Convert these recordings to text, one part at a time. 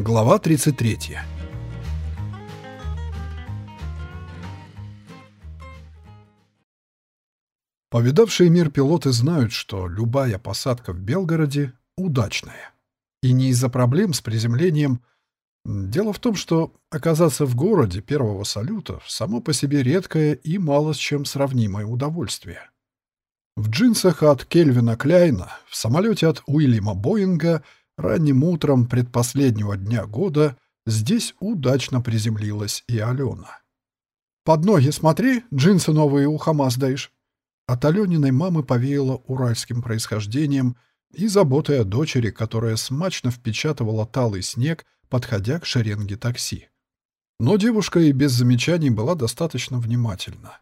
Глава 33 Повидавшие мир пилоты знают, что любая посадка в Белгороде удачная. И не из-за проблем с приземлением. Дело в том, что оказаться в городе первого салюта само по себе редкое и мало с чем сравнимое удовольствие. В джинсах от Кельвина Кляйна, в самолете от Уильяма Боинга — Ранним утром предпоследнего дня года здесь удачно приземлилась и Алена. «Под ноги смотри, джинсы новые у Хамас даешь». От Алениной мамы повеяло уральским происхождением и заботой о дочери, которая смачно впечатывала талый снег, подходя к шеренге такси. Но девушка и без замечаний была достаточно внимательна.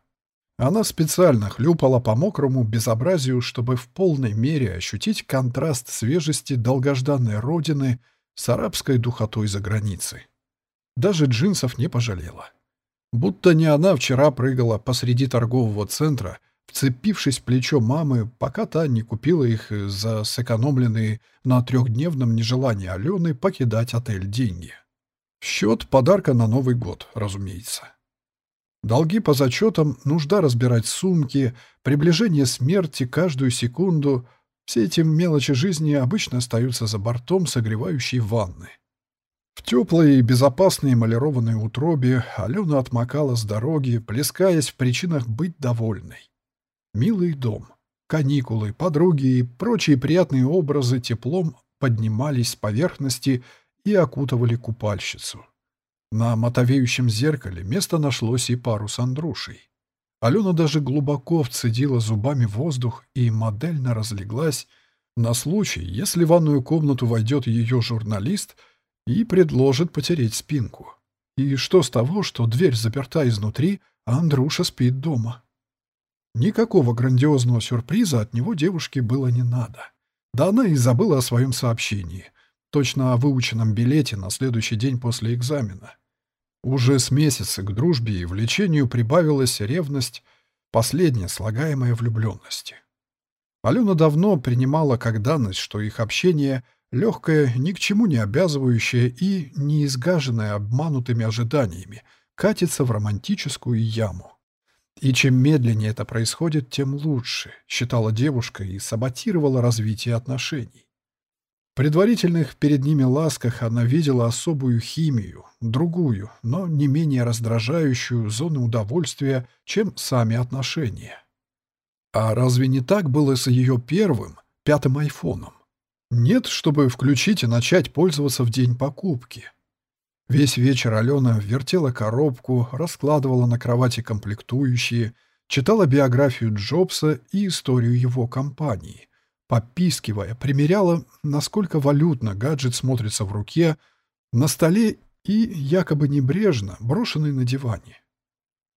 Она специально хлюпала по мокрому безобразию, чтобы в полной мере ощутить контраст свежести долгожданной родины с арабской духотой за границей. Даже джинсов не пожалела. Будто не она вчера прыгала посреди торгового центра, вцепившись в плечо мамы, пока та не купила их за сэкономленные на трехдневном нежелании Алены покидать отель деньги. счет подарка на Новый год, разумеется. Долги по зачетам, нужда разбирать сумки, приближение смерти каждую секунду — все эти мелочи жизни обычно остаются за бортом согревающей ванны. В теплой и безопасной эмалированной утробе Алена отмокала с дороги, плескаясь в причинах быть довольной. Милый дом, каникулы, подруги и прочие приятные образы теплом поднимались с поверхности и окутывали купальщицу. На мотовеющем зеркале место нашлось и пару с Андрушей. Алена даже глубоко вцедила зубами воздух и модельно разлеглась на случай, если в ванную комнату войдет ее журналист и предложит потереть спинку. И что с того, что дверь заперта изнутри, а Андруша спит дома? Никакого грандиозного сюрприза от него девушке было не надо. Да она и забыла о своем сообщении точно о выученном билете на следующий день после экзамена. Уже с месяца к дружбе и влечению прибавилась ревность, последняя слагаемая влюбленности. Алена давно принимала как данность, что их общение легкое, ни к чему не обязывающее и не изгаженное обманутыми ожиданиями, катится в романтическую яму. И чем медленнее это происходит, тем лучше, считала девушка и саботировала развитие отношений предварительных перед ними ласках она видела особую химию, другую, но не менее раздражающую зону удовольствия, чем сами отношения. А разве не так было с ее первым, пятым айфоном? Нет, чтобы включить и начать пользоваться в день покупки. Весь вечер Алена вертела коробку, раскладывала на кровати комплектующие, читала биографию Джобса и историю его компании — попискивая, примеряла, насколько валютно гаджет смотрится в руке, на столе и якобы небрежно брошенный на диване.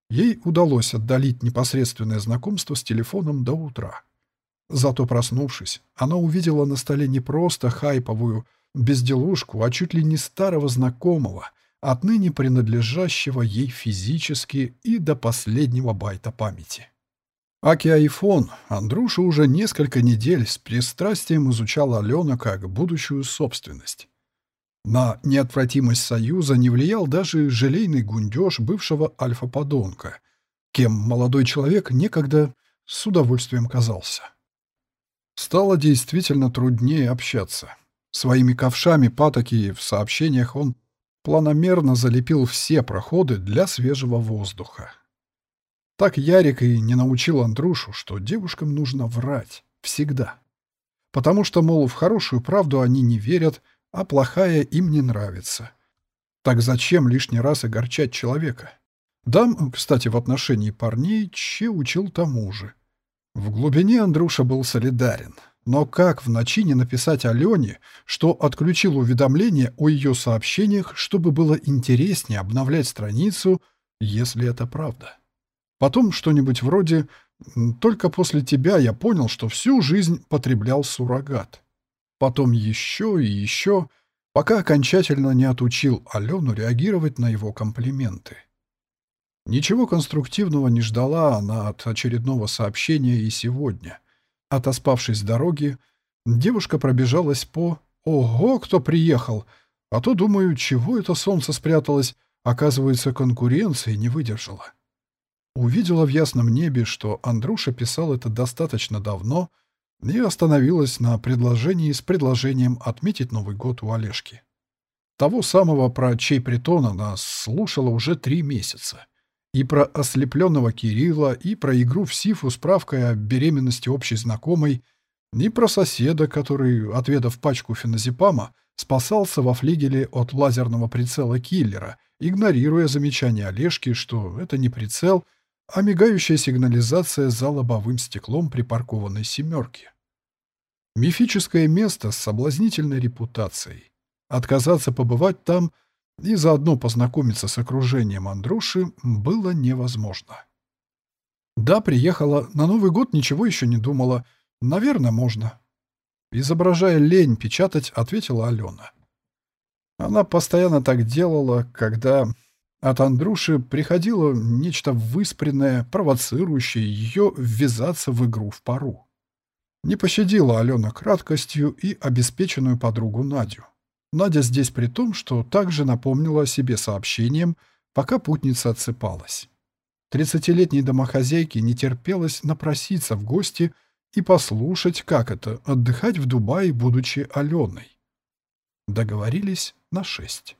Ей удалось отдалить непосредственное знакомство с телефоном до утра. Зато проснувшись, она увидела на столе не просто хайповую безделушку, а чуть ли не старого знакомого, отныне принадлежащего ей физически и до последнего байта памяти. Аки Айфон Андруша уже несколько недель с пристрастием изучал Алену как будущую собственность. На неотвратимость союза не влиял даже желейный гундеж бывшего альфа-подонка, кем молодой человек некогда с удовольствием казался. Стало действительно труднее общаться. Своими ковшами патоки в сообщениях он планомерно залепил все проходы для свежего воздуха. Так Ярик и не научил Андрушу, что девушкам нужно врать. Всегда. Потому что, мол, в хорошую правду они не верят, а плохая им не нравится. Так зачем лишний раз огорчать человека? Дам, кстати, в отношении парней, Че учил тому же. В глубине Андруша был солидарен. Но как в ночи не написать Алене, что отключил уведомления о ее сообщениях, чтобы было интереснее обновлять страницу, если это правда? Потом что-нибудь вроде «Только после тебя я понял, что всю жизнь потреблял суррогат». Потом еще и еще, пока окончательно не отучил Алену реагировать на его комплименты. Ничего конструктивного не ждала она от очередного сообщения и сегодня. Отоспавшись с дороги, девушка пробежалась по «Ого, кто приехал!» А то, думаю, чего это солнце спряталось, оказывается, конкуренция не выдержала. Увидела в ясном небе, что Андруша писал это достаточно давно, и остановилась на предложении с предложением отметить Новый год у Олежки. Того самого, про чей притон она слушала уже три месяца. И про ослепленного Кирилла, и про игру в Сифу справкой о беременности общей знакомой, и про соседа, который, отведав пачку феназепама, спасался во флигеле от лазерного прицела киллера, игнорируя замечание Олежки, что это не прицел, а мигающая сигнализация за лобовым стеклом припаркованной «семерки». Мифическое место с соблазнительной репутацией. Отказаться побывать там — и заодно познакомиться с окружением Андруши было невозможно. Да, приехала, на Новый год ничего еще не думала. Наверное, можно. Изображая лень печатать, ответила Алена. Она постоянно так делала, когда от Андруши приходило нечто выспренное, провоцирующее ее ввязаться в игру в пару. Не пощадила Алена краткостью и обеспеченную подругу Надю. Надя здесь при том, что также напомнила о себе сообщением, пока путница отсыпалась. Тридцатилетней домохозяйке не терпелось напроситься в гости и послушать, как это — отдыхать в Дубае, будучи Аленой. Договорились на шесть.